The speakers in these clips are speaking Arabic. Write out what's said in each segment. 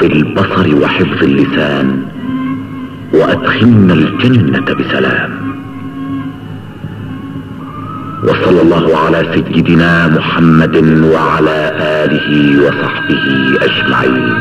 ضبط البصر وحفظ اللسان وأدخلنا الجنة بسلام. وصلى الله على سيدنا محمد وعلى آله وصحبه أجمعين.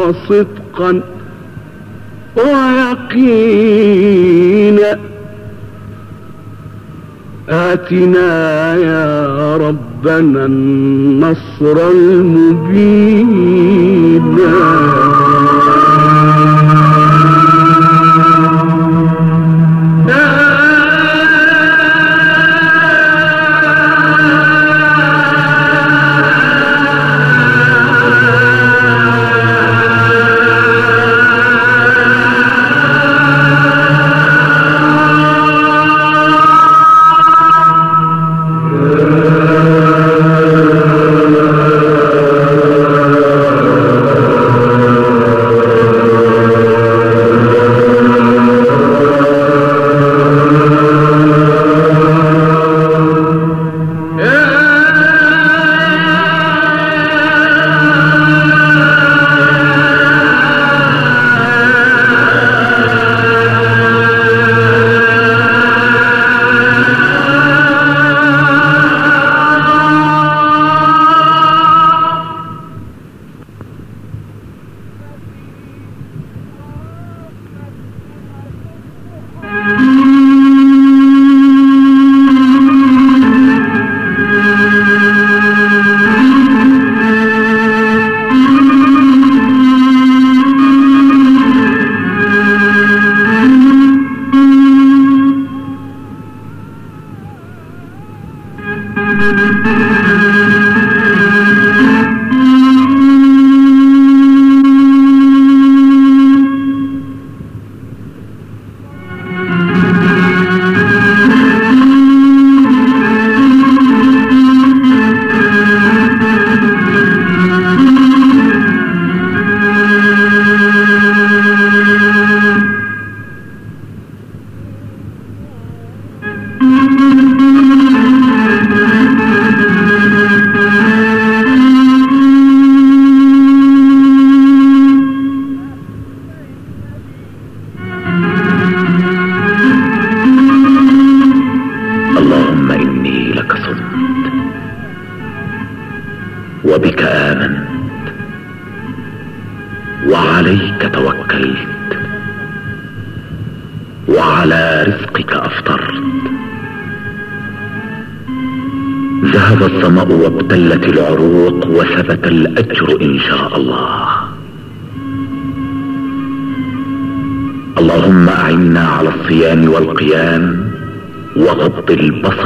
وصدقا ويقينا. آتنا يا ربنا النصر المبين.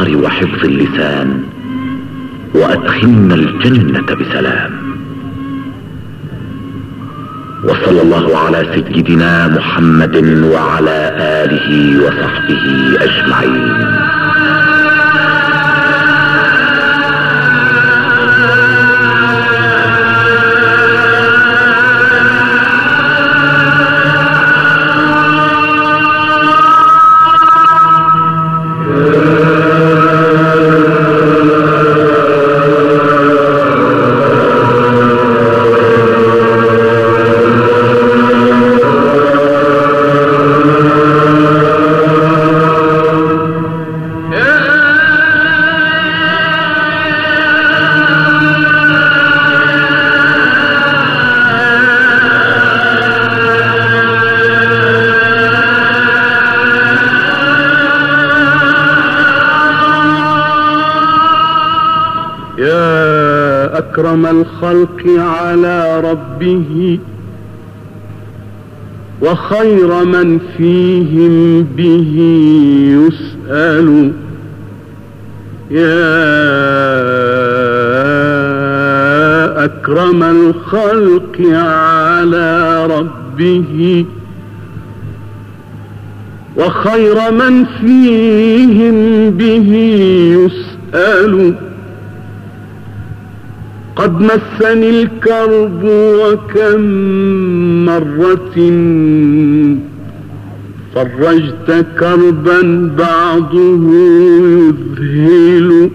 البصر وحفظ اللسان وأدخلنا الجنة بسلام. وصلى الله على سيدنا محمد وعلى آله وصحبه أجمعين. أكرم الخلق على ربه وخير من فيهم به يسأل. يا أكرم الخلق على ربه وخير من فيهم به يسأل. قد مسني الكرب وكم مرة فرجت كربا بعضه يذهل.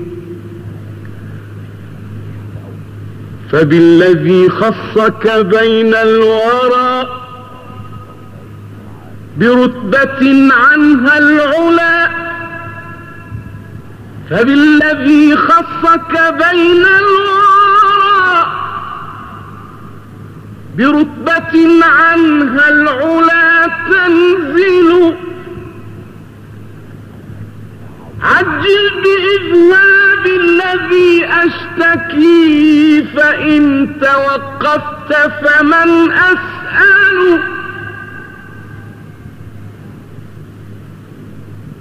فبالذي خصك بين الورى برتبة عنها العلا. فبالذي خصك بين الورى برتبة عنها العلا تنزل. عجل بإذهاب الذي أشتكي فإن توقفت فمن أسأل.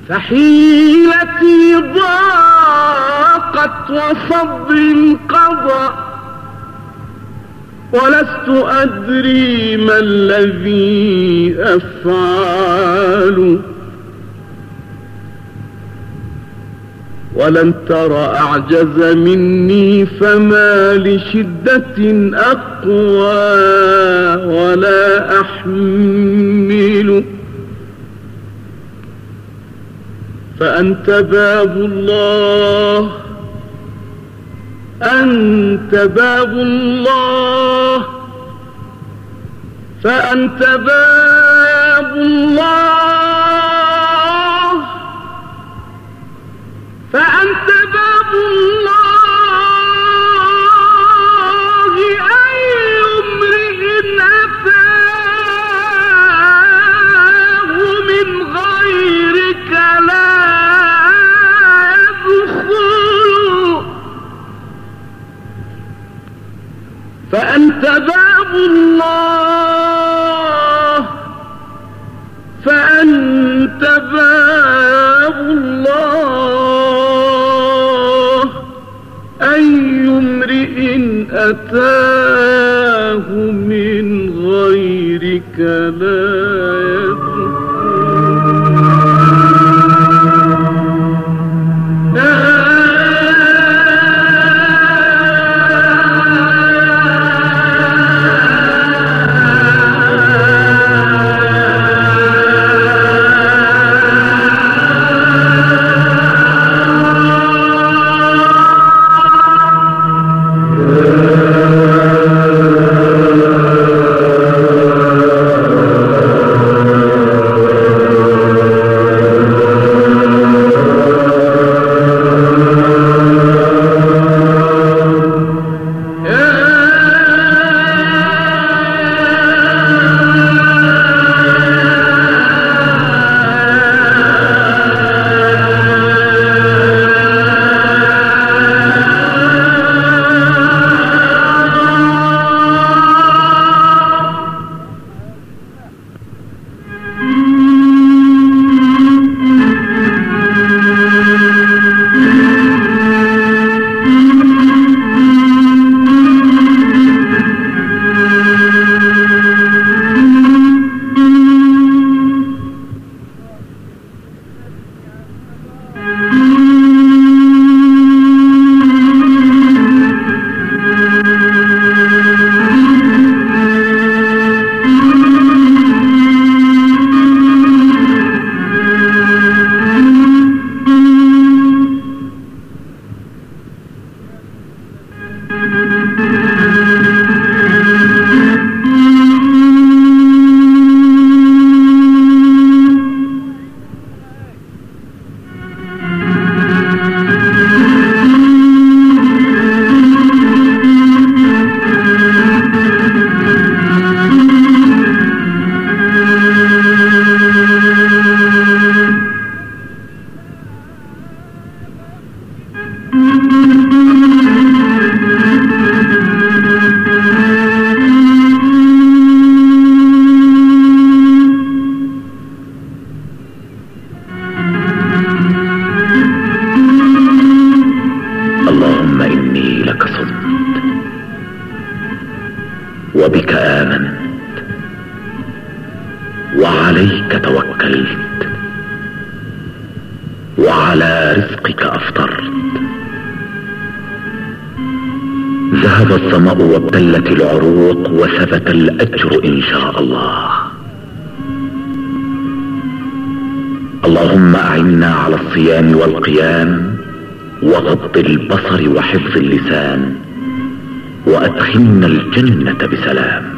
فحيلتي ضاقت وصبر قضى. ولست أدري ما الذي أفعل. ولن ترى أعجز مني فما لشدة أقوى ولا أحمل. فأنت باب الله. أنت باب الله. فأنت باب الله. فأنت فأنت باب الله. فأنت باب الله. أي امرئ أتاه من غيرك لا وعلى رزقك افطرت ذهب الظمأ وابتلت العروق وثبت الأجر إن شاء الله. اللهم أعنا على الصيام والقيام وغض البصر وحفظ اللسان وأدخلنا الجنة بسلام.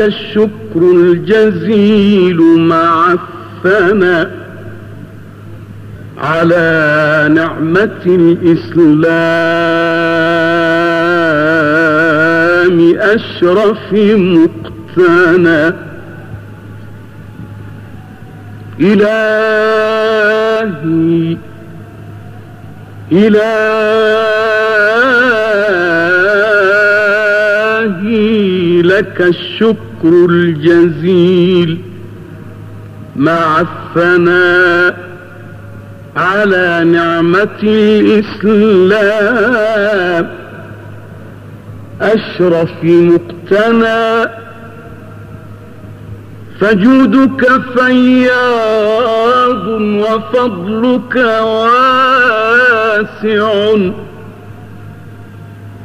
الشكر الجزيل مع الثناء على نعمة الإسلام أشرف مقتنى. إلهي إلهي لك الشكر الجزيل مع الثناء على نعمة الإسلام. أشرف مقتنى فجودك فياض وفضلك واسع.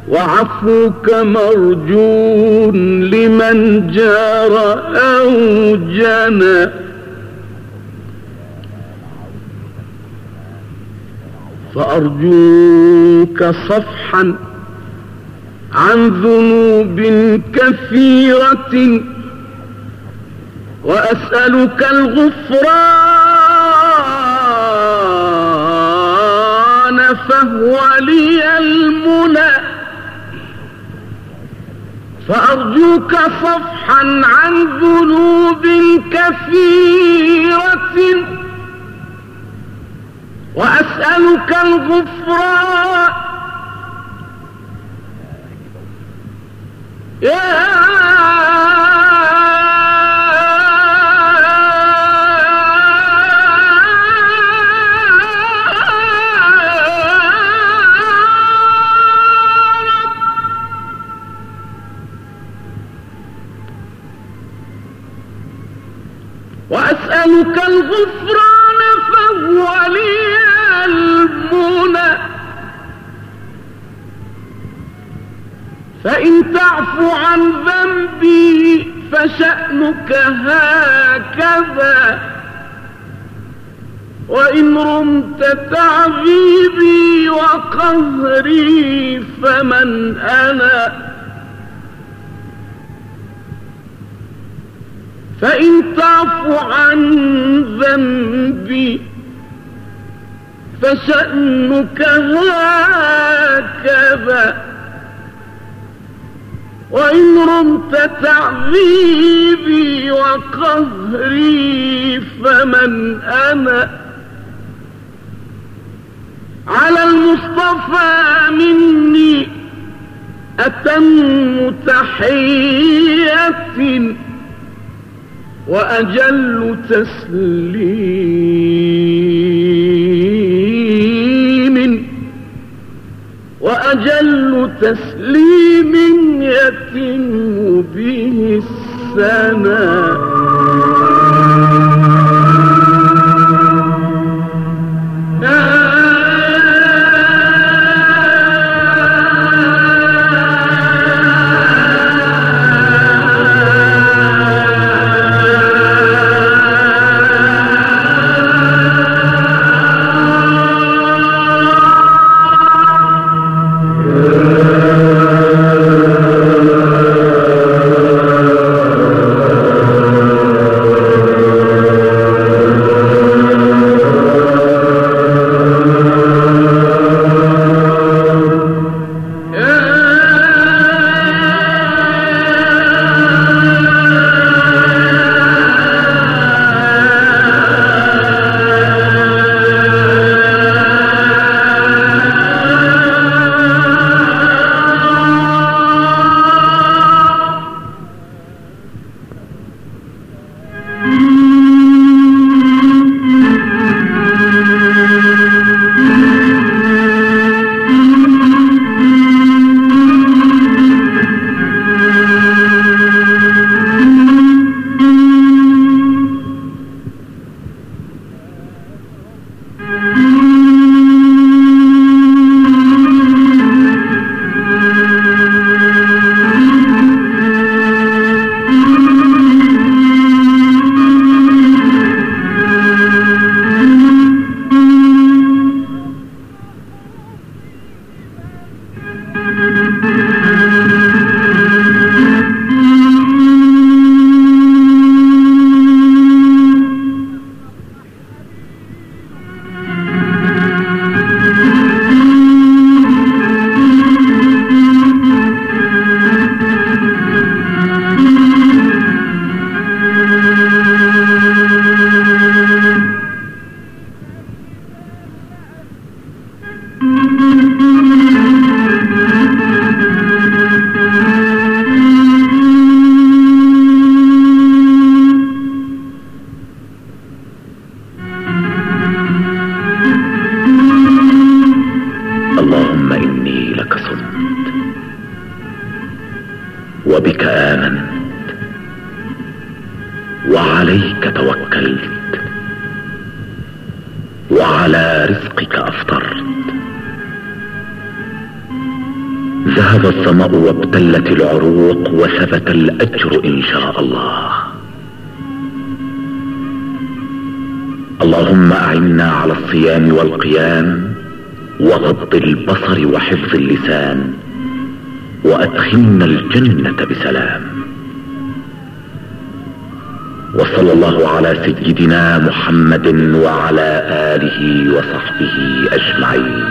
وعفوك مرجون لمن جار أو جنى فأرجوك صفحا عن ذنوب كثيرة وأسألك الغفران فهو لي المنى. فأرجوك صفحا عن ذنوب كثيرة. وأسألك الغفران. يا وأسألك الغفران فهو لي المنى فإن تعفو عن ذنبي فشأنك هكذا. وإن رمت تعذيبي وقهري فمن أنا؟ فإن تعفو عن ذنبي فشأنك هكذا. وإن رمت تعذيبي وقهري فمن أنا. على المصطفى مني أتم تحية. وأجل تسليم. وأجل تسليم يتم به السماء. أعنا على الصيام والقيام وغض البصر وحفظ اللسان وأدخلنا الجنة بسلام. وصلى الله على سيدنا محمد وعلى آله وصحبه أجمعين.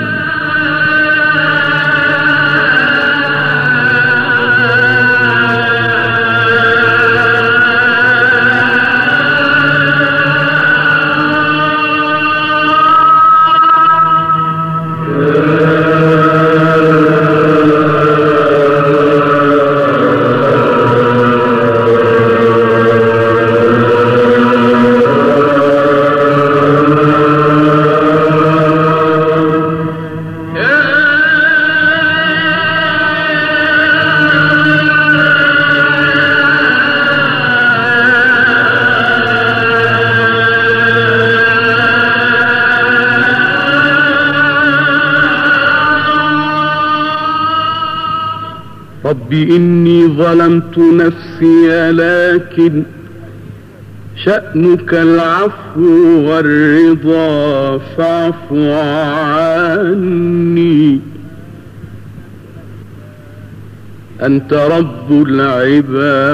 إني ظلمت نفسي لكن شأنك العفو والرضا فاعف عني. أنت رب العباد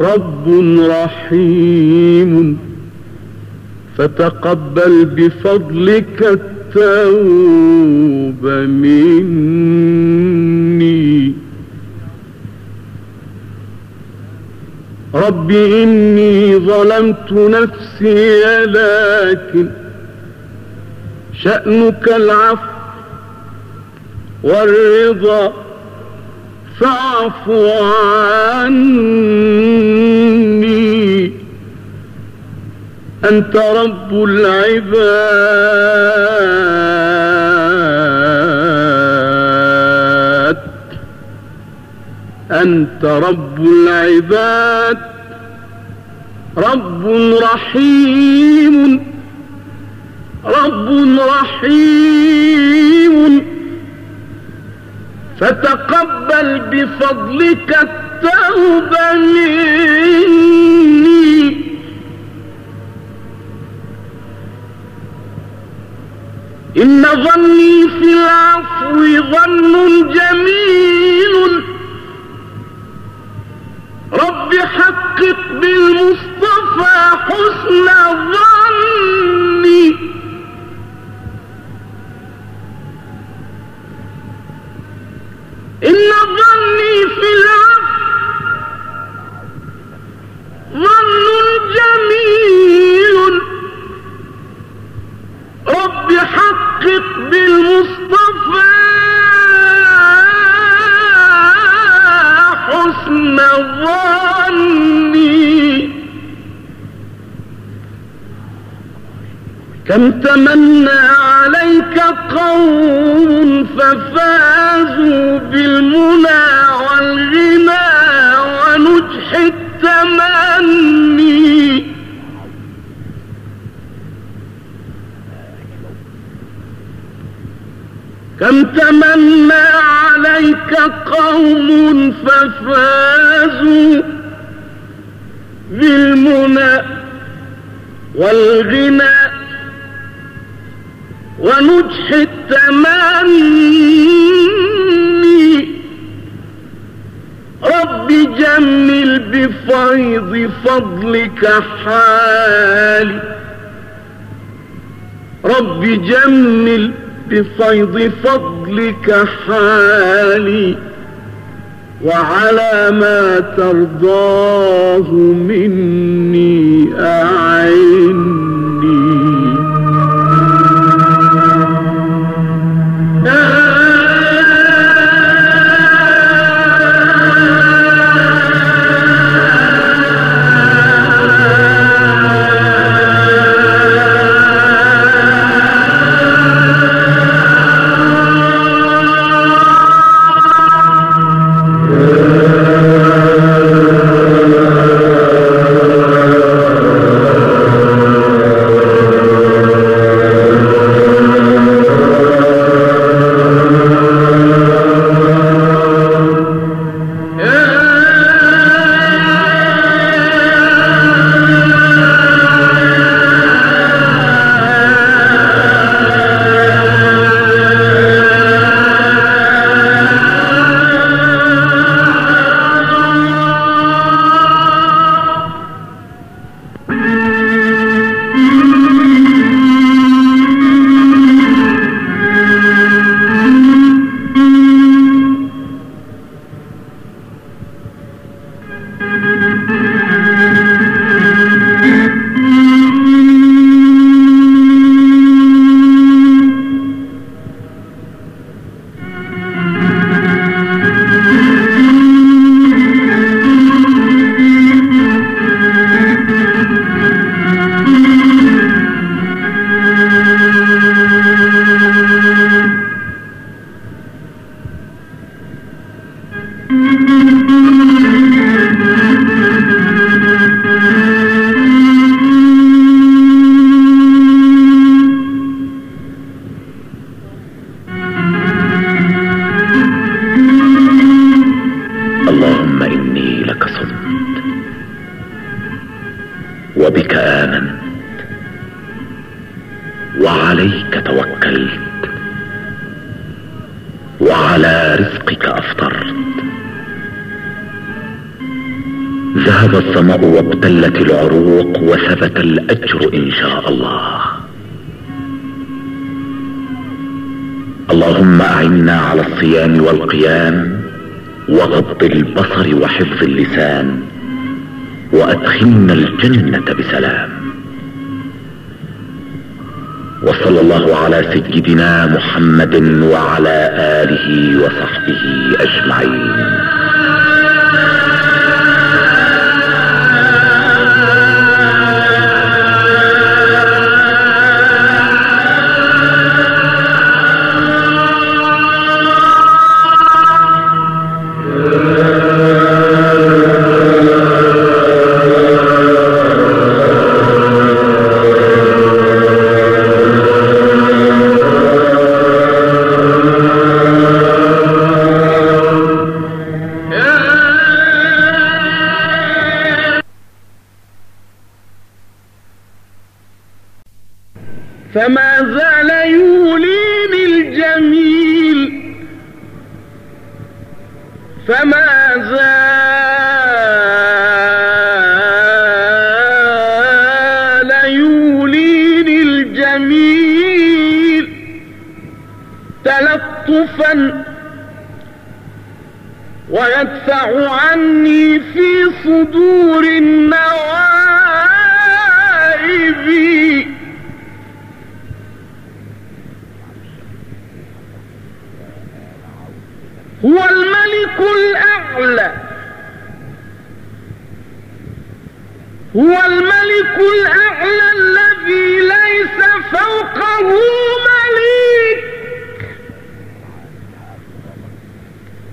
رب رحيم. فتقبل بفضلك التوب مني. رب إني ظلمت نفسي لكن شأنك العفو والرضا. فاعف عني. أنت رب العباد. أنت رب العباد. رب رحيم. رب رحيم. فتقبل بفضلك التوبة مني. إن ظني في العفو ظن جميل. رب حقق بالمصطفى حسن ظني. ظني كم تمنى عليك قوم ففازوا بالمنى والغنى ونجح التمني كم تمنى عليك قوم ففازوا بالمنى والغنى ونجح التمني. رب جمل بفيض فضلك حالي. رب جمل بفيض فضلك حالي وعلى ما ترضاه مني أعني وثبت الأجر إن شاء الله. اللهم أعنا على الصيام والقيام وغض البصر وحفظ اللسان وأدخلنا الجنة بسلام. وصلى الله على سيدنا محمد وعلى آله وصحبه أجمعين. فما زال يوليني الجميل. فما زال يوليني الجميل. تلطفا ويدفع عني في صدور النوائب هو الملك الأعلى. هو الملك الأعلى الذي ليس فوقه مليك.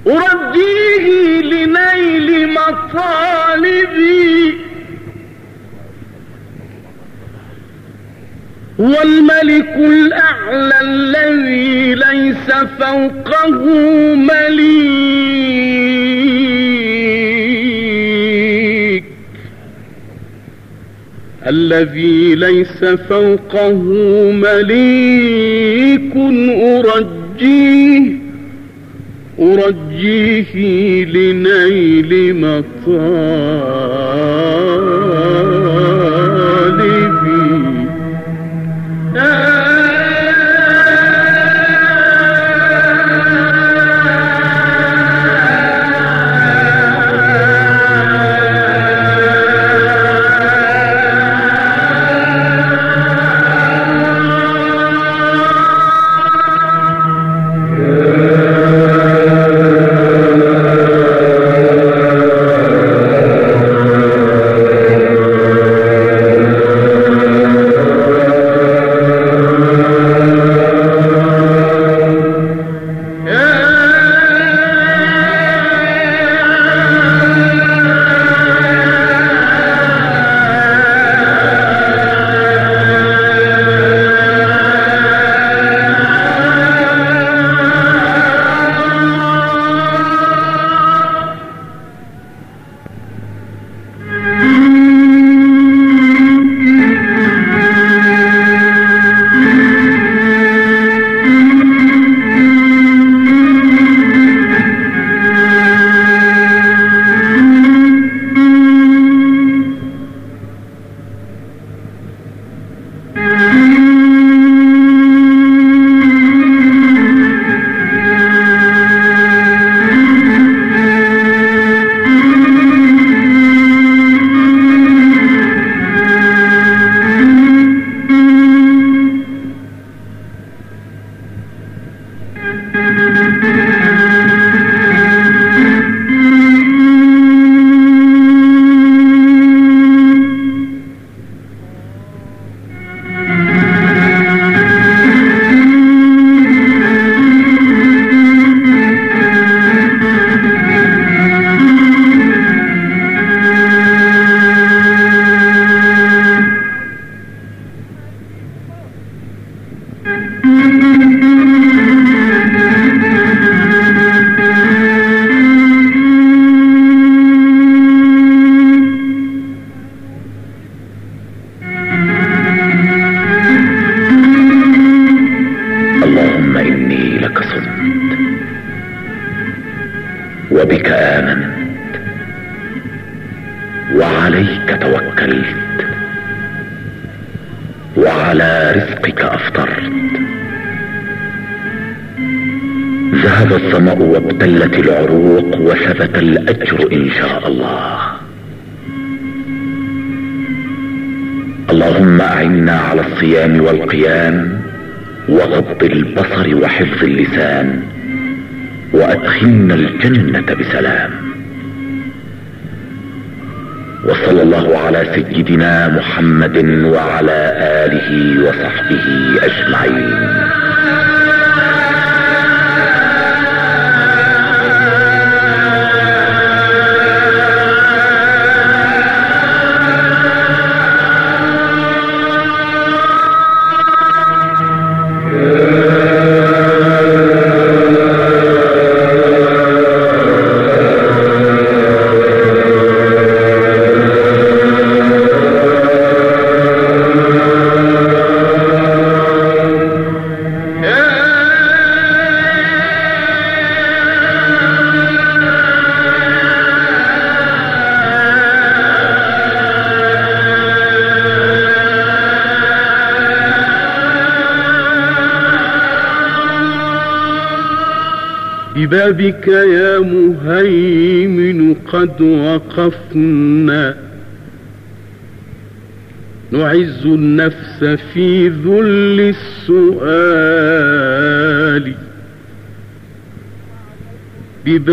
أرجيه لنيل مطالبي. هو الملك الأعلى الذي ليس فوقه مليك. الذي ليس فوقه مليك أرجيه أرجيه لنيل مطالبي وابتلت العروق وثبت الأجر إن شاء الله. اللهم أعنا على الصيام والقيام وغض البصر وحفظ اللسان وأدخلنا الجنة بسلام. وصلى الله على سيدنا محمد وعلى آله وصحبه أجمعين. ببابك يا مهيمن قد وقفنا. نعز النفس في ذل السؤال. ببابك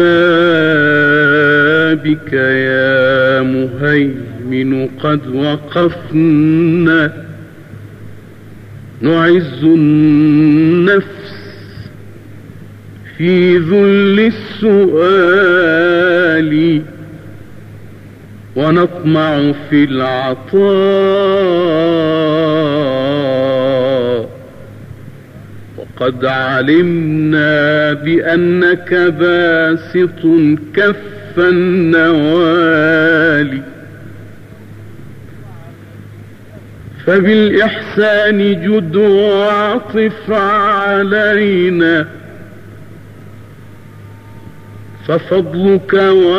يا مهيمن قد وقفنا. نعز النفس في ذل السؤال ونطمع في العطاء. وقد علمنا بأنك باسط كف النوال. فبالإحسان جد وعطف علينا. ففضلك واسع.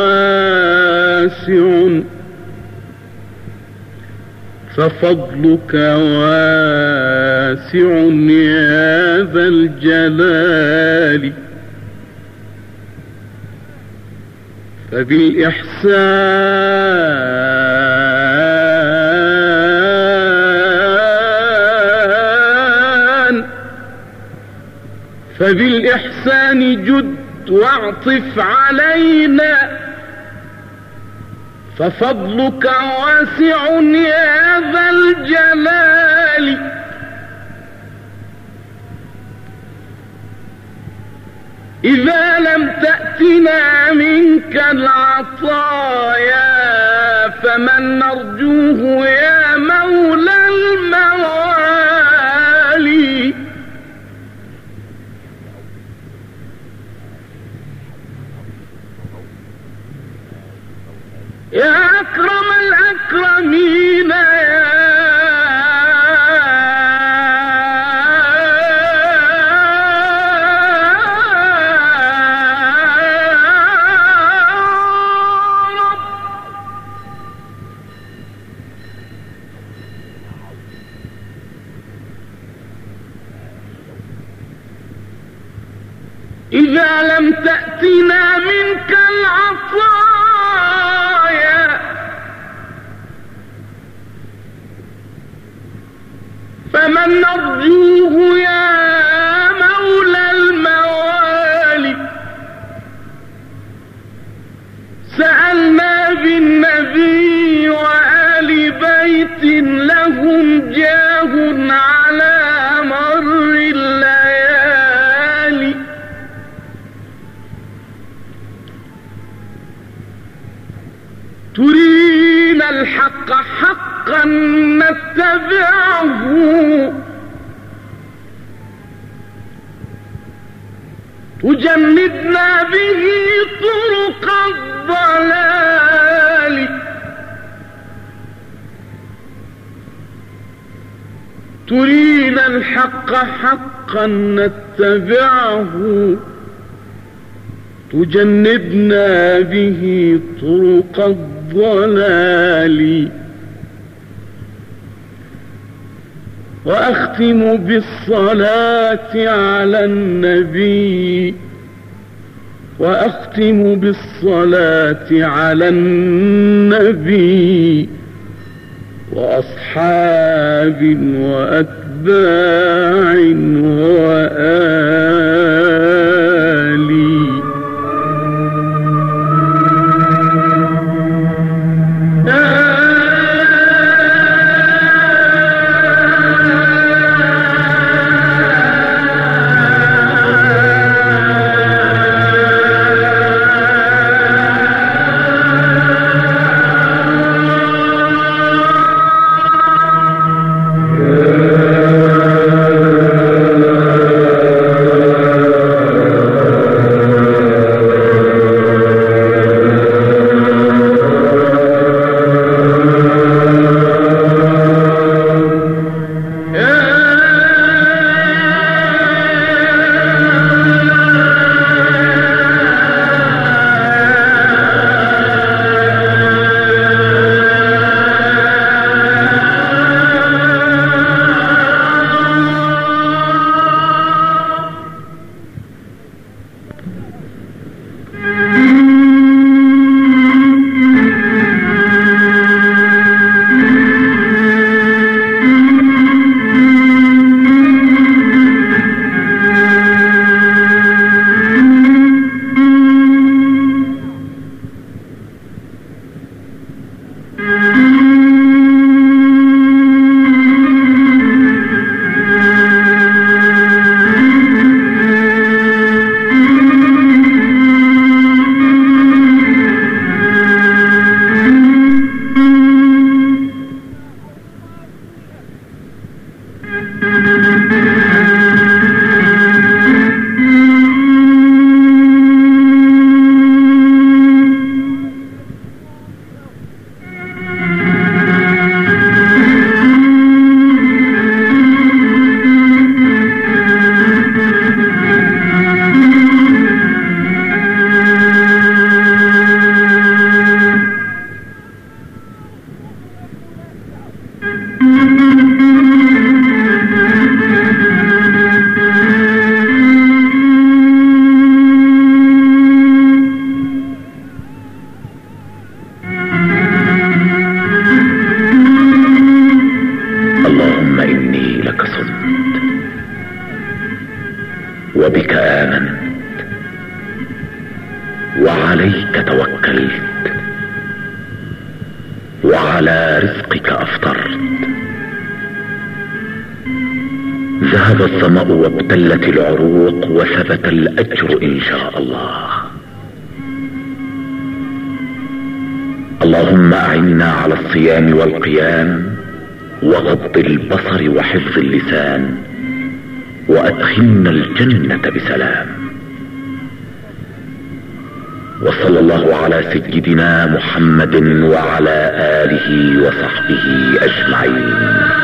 ففضلك واسع يا ذا الجلال. فبالإحسان فبالإحسان جد واعطف علينا ففضلك واسع يا ذا الجلال. إذا لم تأتنا منك العطايا فمن نرجوه يا مولى الموالي يا أكرم الأكرمين. حقا نتبعه. تجنبنا به طرق الضلال. وأختم بالصلاة على النبي. وأختم بالصلاة على النبي. وأصحاب وأتباع. وحفظ اللسان وأدخلنا الجنة بسلام. وصلى الله على سيدنا محمد وعلى آله وصحبه أجمعين.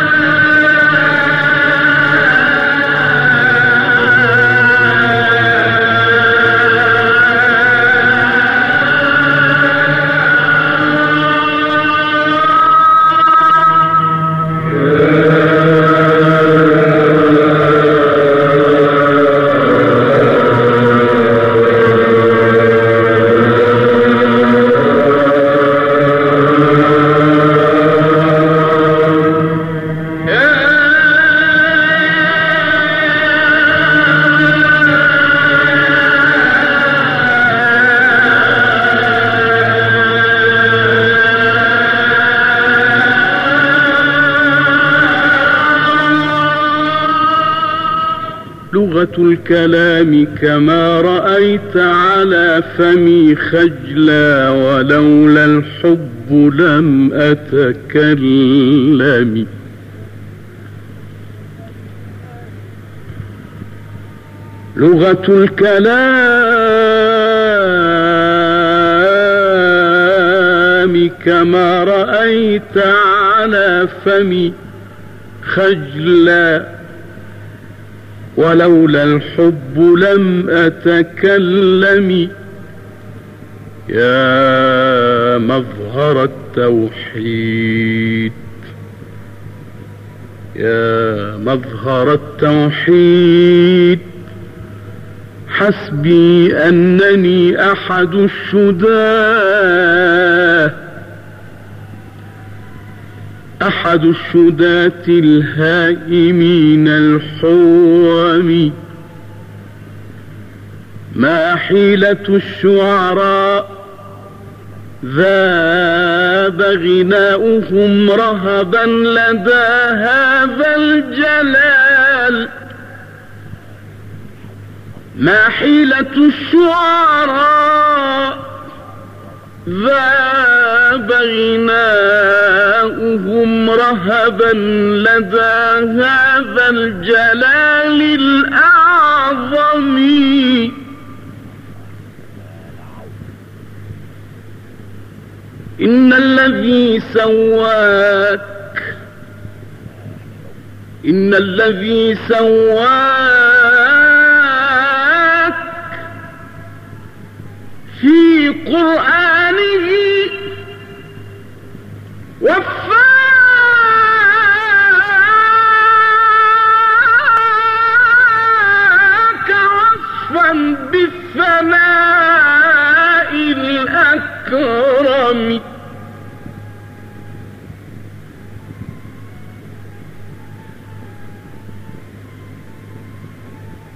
الكلام كما رأيت على فمي خجلا ولولا الحب لم أتكلم. لغة الكلام كما رأيت على فمي خجلا ولولا الحب لم أتكلم. يا مظهر التوحيد. يا مظهر التوحيد. حسبي أنني أحد الشداه أحد الشداة الهائمين الحوم ما حيلة الشعراء ذاب غناؤهم رهبا لدى هذا الجلال. ما حيلة الشعراء ذاب غناؤهم رهبا لدى هذا الجلال الأعظم. إن الذي سواك إن الذي سواك في قرآنه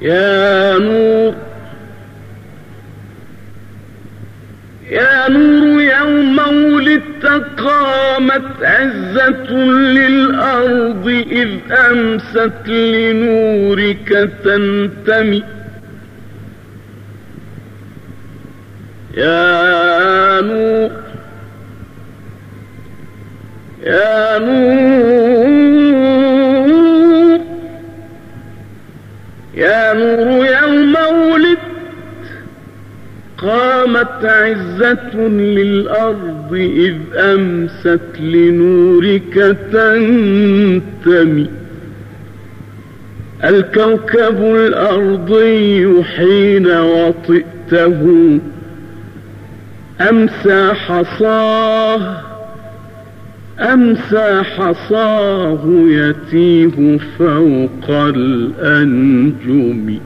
يا نور يا نور يوم ولدت قامت عزة للأرض إذ أمست لنورك تنتمي. يا نور يا نور. قامت عزة للأرض إذ أمست لنورك تنتمي. الكوكب الأرضي حين وطئته أمسى حصاه أمسى حصاه يتيه فوق الأنجم.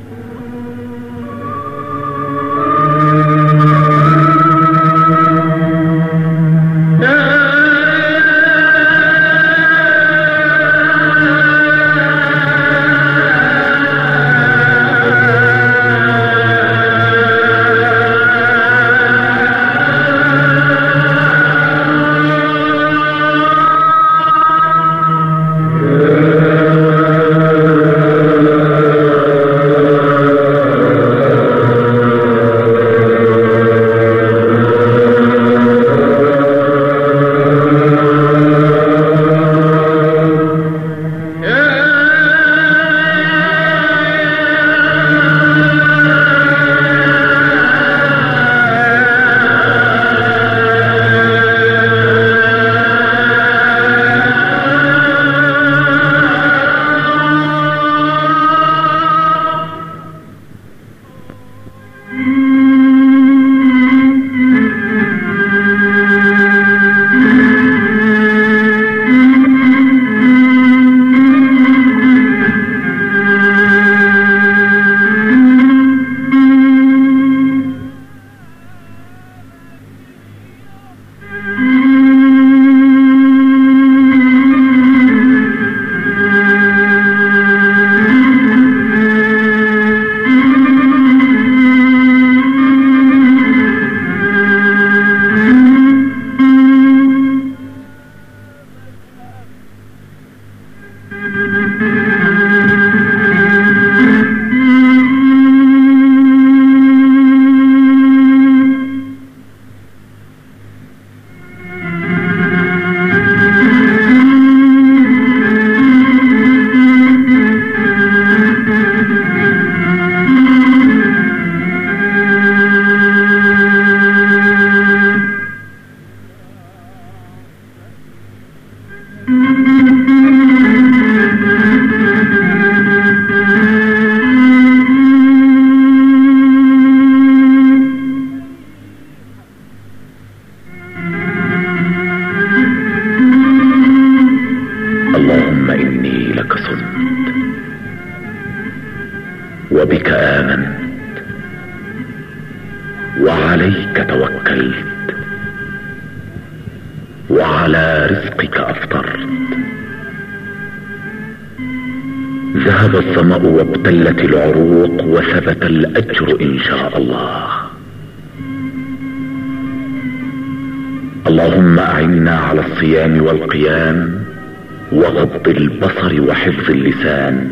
ذهب الظمأ وابتلت العروق وثبت الأجر إن شاء الله. اللهم أعنا على الصيام والقيام وغض البصر وحفظ اللسان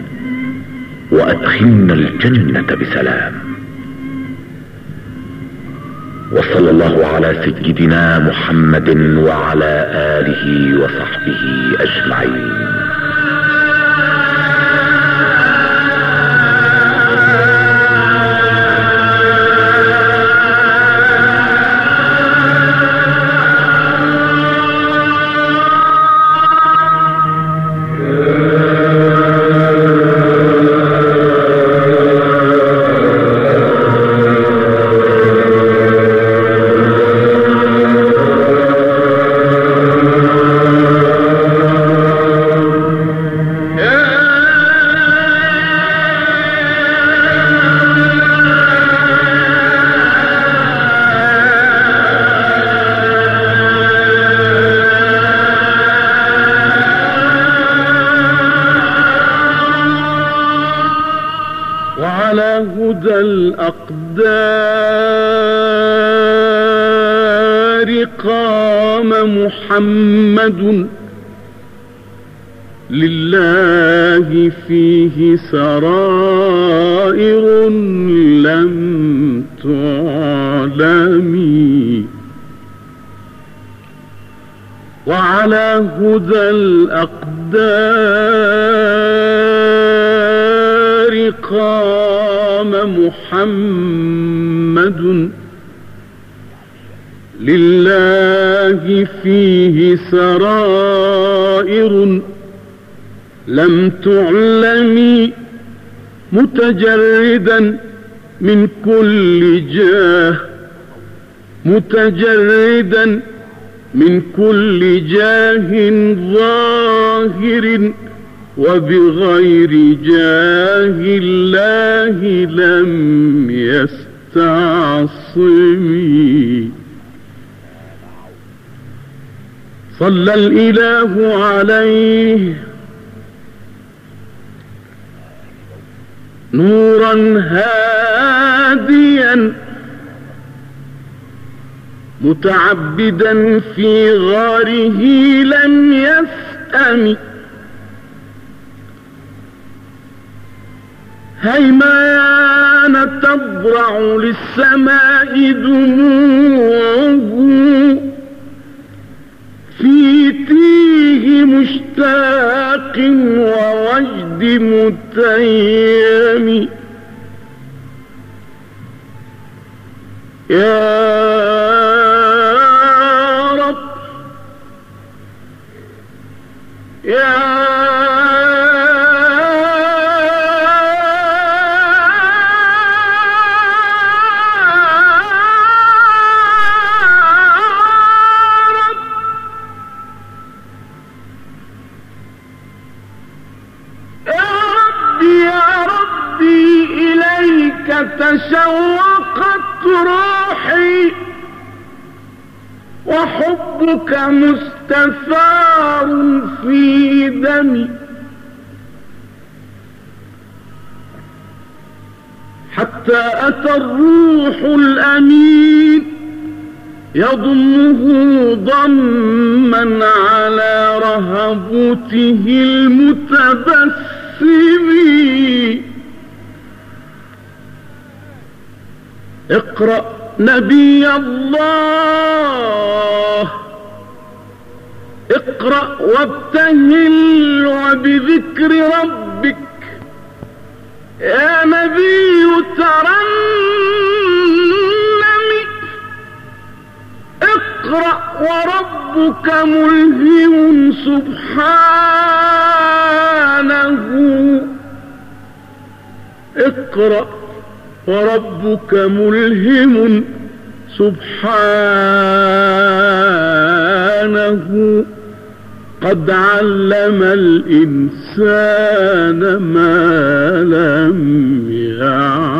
وأدخلنا الجنة بسلام. وصلى الله على سيدنا محمد وعلى آله وصحبه أجمعين. الأقدار قام محمد لله فيه سرائر لم تعلمي. وعلى هدى الأقدار قام محمد لله فيه سرائر لم تعلمي متجردا من كل جاه متجردا من كل جاه ظاهر. وبغير جاه الله لم يستعصمي. صلى الإله عليه نورا هاديا متعبدا في غاره لم يسأم هيمان تضرع للسماء دموعه. في تيه مشتاق ووجد متيم. يا يضمه ضما على رهبته المتبسم اقرأ نبي الله. اقرأ وابتهل وبذكر ربك. يا اقرأ وربك ملهم سبحانه. اقرأ وربك ملهم سبحانه. قد علم الإنسان ما لم يعلم.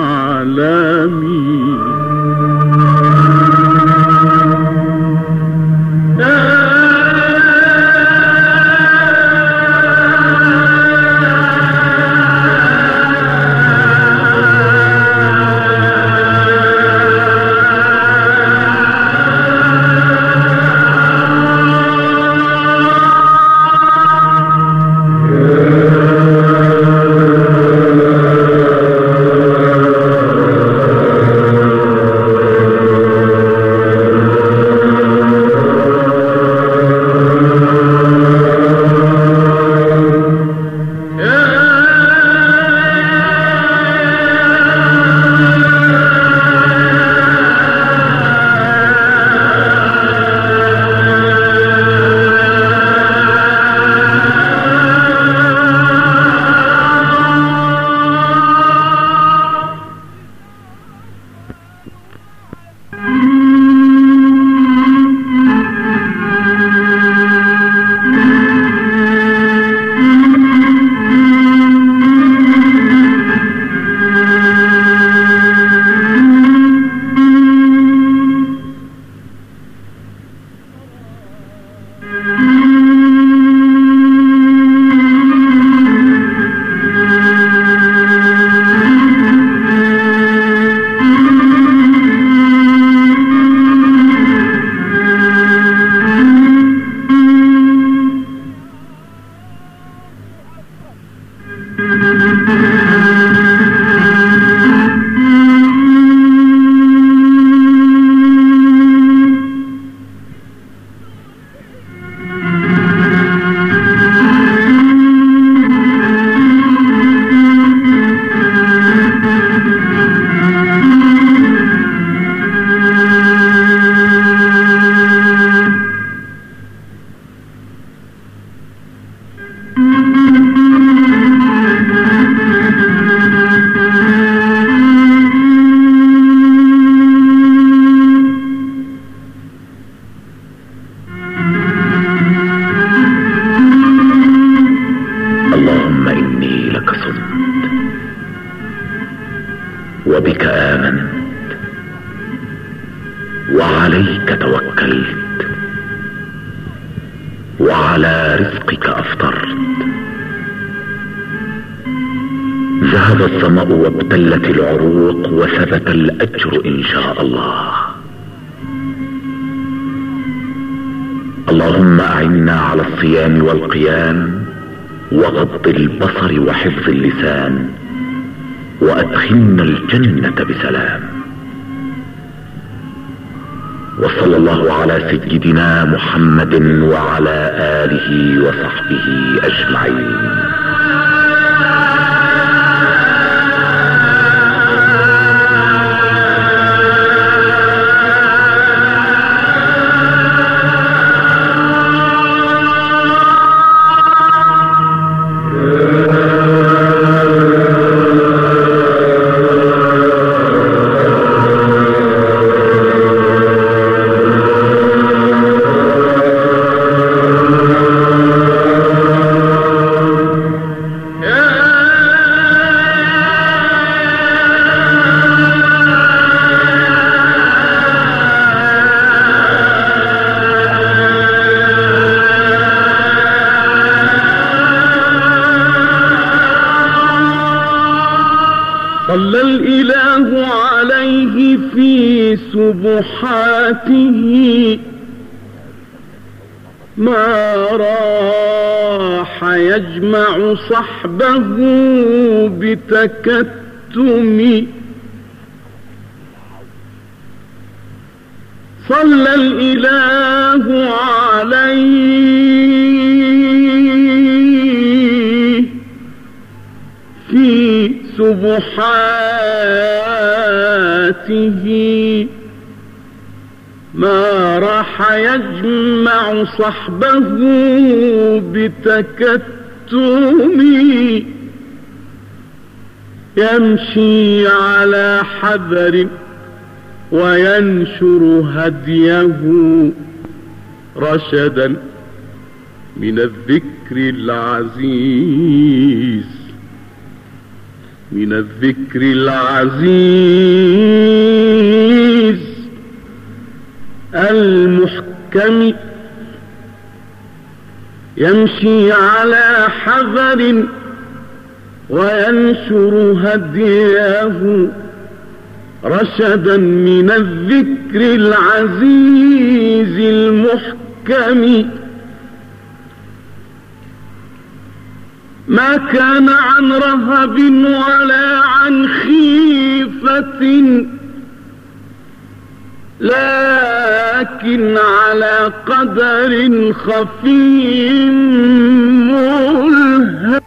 وصلى الله على سيدنا محمد وعلى آله وصحبه أجمعين. سبحاته ما راح يجمع صحبه بتكتم. صلى الإله عليه في سبحاته. ما راح يجمع صحبه بتكتم يمشي على حذر وينشر هديه رشدا من الذكر العزيز. من الذكر العزيز. المحكم يمشي على حذر وينشر هديه رشدا من الذكر العزيز المحكم. ما كان عن رهب ولا عن خيفة لكن على قدر خفي ملهم.